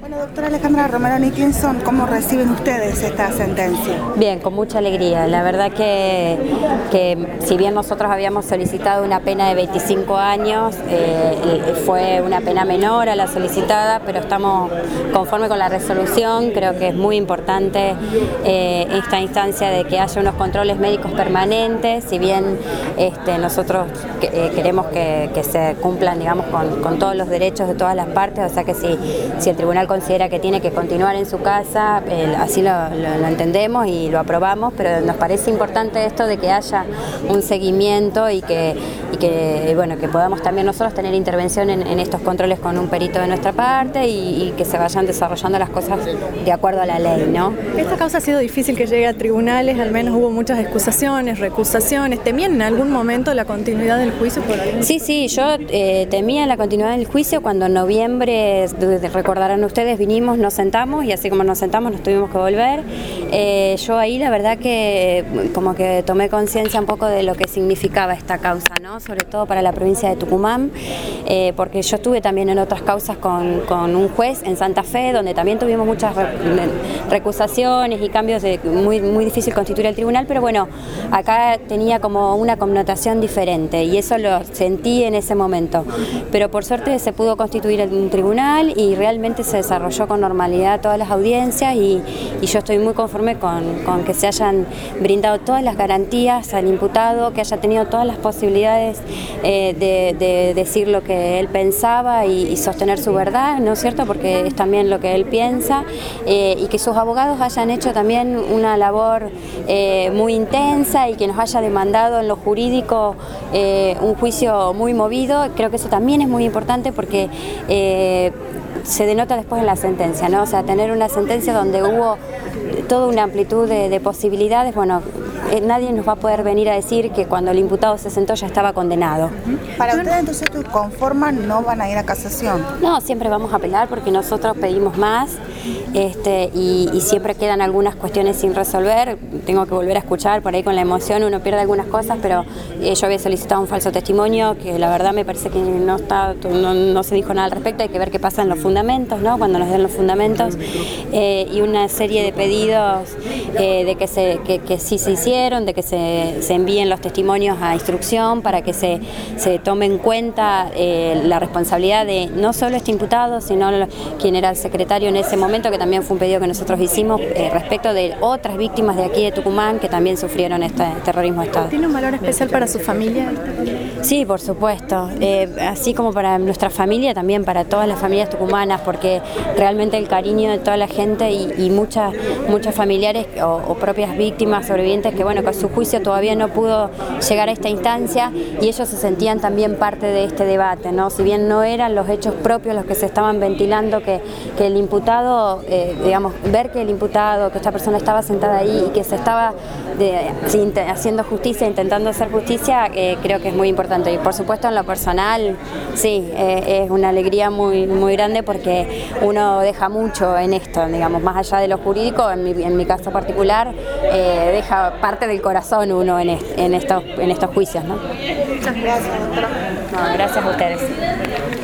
Bueno, doctora Alejandra Romero Nickinson, ¿cómo reciben ustedes esta sentencia? Bien, con mucha alegría. La verdad que, que si bien nosotros habíamos solicitado una pena de 25 años, eh, fue una pena menor a la solicitada, pero estamos conforme con la resolución. Creo que es muy importante eh, esta instancia de que haya unos controles médicos permanentes, si bien este, nosotros eh, queremos que, se cumplan digamos, con, con, todos los derechos de todas las partes, o sea que si, si el tribunal considera que tiene que continuar en su casa, así lo, entendemos y lo aprobamos, pero nos parece importante esto de que haya un seguimiento y que, que bueno, que podamos también nosotros tener intervención en, estos controles con un perito de nuestra parte y, que se vayan desarrollando las cosas de acuerdo a la ley. ¿no? Esta causa ha sido difícil que llegue a tribunales, al menos hubo muchas excusaciones, recusaciones. ¿Temían en algún momento la continuidad del juicio? Por sí, sí, yo eh, temía la continuidad del juicio cuando en noviembre, recordarán ustedes, ustedes vinimos, nos sentamos y así como nos sentamos nos tuvimos que volver. Eh, yo ahí la verdad que como que tomé conciencia un poco de lo que significaba esta causa, ¿no? sobre todo para la provincia de Tucumán, eh, porque yo estuve también en otras causas con, con, un juez en Santa Fe, donde también tuvimos muchas recusaciones y cambios de muy, muy difícil constituir el tribunal, pero bueno, acá tenía como una connotación diferente y eso lo sentí en ese momento. Pero por suerte se pudo constituir un tribunal y realmente se desarrolló con normalidad todas las audiencias y, yo estoy muy conforme con, que se hayan brindado todas las garantías al imputado, que haya tenido todas las posibilidades eh, de, decir lo que él pensaba y, sostener su verdad, ¿no es cierto? Porque es también lo que él piensa eh, y que sus abogados hayan hecho también una labor eh, muy intensa y que nos haya demandado en lo jurídico un juicio muy movido, creo que eso también es muy importante porque se denota después en la sentencia, ¿no? O sea, tener una sentencia donde hubo toda una amplitud de, posibilidades, bueno, eh, nadie nos va a poder venir a decir que cuando el imputado se sentó ya estaba condenado. Para ustedes entonces conforman, no van a ir a casación. No, siempre vamos a apelar porque nosotros pedimos más este, y, siempre quedan algunas cuestiones sin resolver. Tengo que volver a escuchar, por ahí con la emoción uno pierde algunas cosas, pero eh, yo había solicitado un falso testimonio que la verdad me parece que no, está, no, se dijo nada al respecto, hay que ver qué pasa en los fundamentos, ¿no? cuando nos den los fundamentos, eh, y una serie de pedidos de que, se, que sí se hicieron de que se, envíen los testimonios a instrucción para que se, se tome en cuenta eh, la responsabilidad de no solo este imputado, sino quien era el secretario en ese momento, que también fue un pedido que nosotros hicimos eh, respecto de otras víctimas de aquí de Tucumán que también sufrieron este terrorismo de Estado. ¿Tiene un valor especial para su familia? Sí, por supuesto. Eh, así como para nuestra familia, también para todas las familias tucumanas, porque realmente el cariño de toda la gente y, muchas, muchos familiares o, o propias víctimas sobrevivientes que bueno, que su juicio todavía no pudo llegar a esta instancia y ellos se sentían también parte de este debate, ¿no? Si bien no eran los hechos propios los que se estaban ventilando, que, el imputado, eh, digamos, ver que el imputado, que esta persona estaba sentada ahí y que se estaba haciendo justicia, intentando hacer justicia, eh, creo que es muy importante. Y por supuesto en lo personal, sí, eh, es una alegría muy, muy grande porque uno deja mucho en esto, digamos, más allá de lo jurídico, en mi, en mi caso particular, deja parte del corazón uno en, en, estos, en estos juicios. ¿no? Muchas gracias, doctora. gracias a ustedes.